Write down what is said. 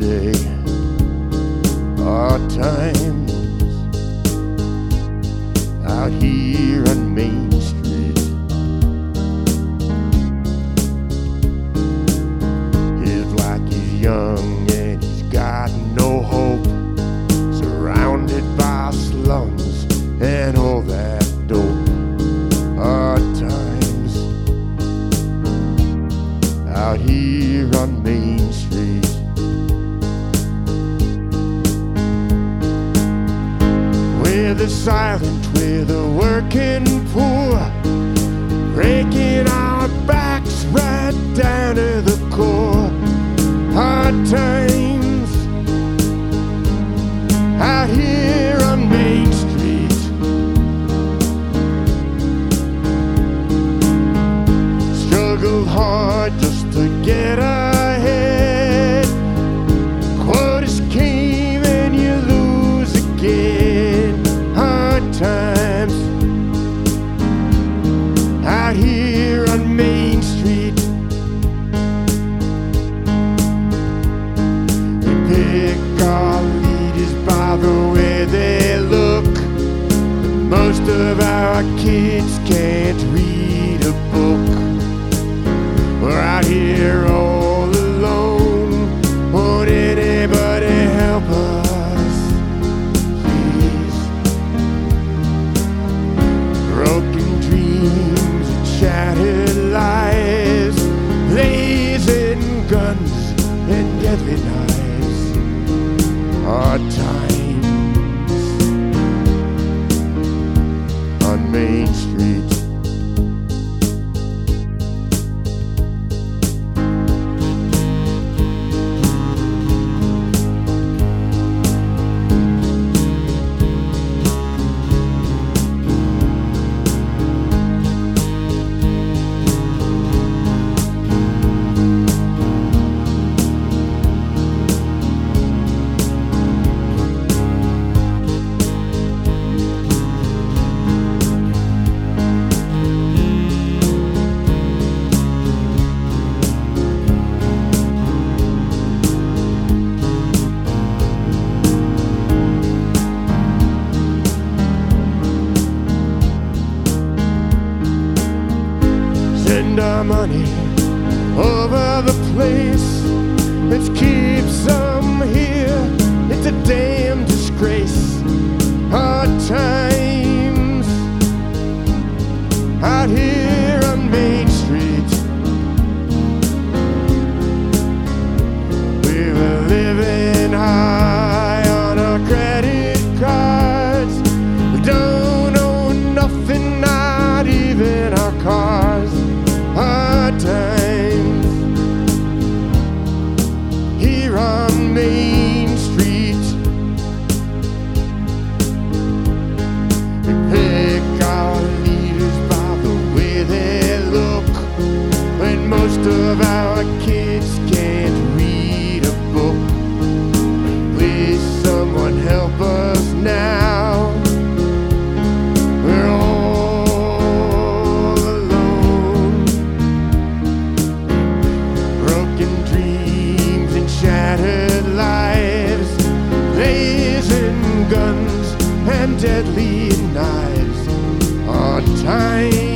day. Hard times out here on Main Street. His like he's young and he's got no hope. Surrounded by slums and all that dope. Out here on Main Street. We're the silent, we're the working poor, breaking our backs right down to the core. Hard times pick our leaders by the way they look. Most of our kids can't read a book. We're out here Hard Send our money over the place. Let's keep some guns and deadly knives. Hard times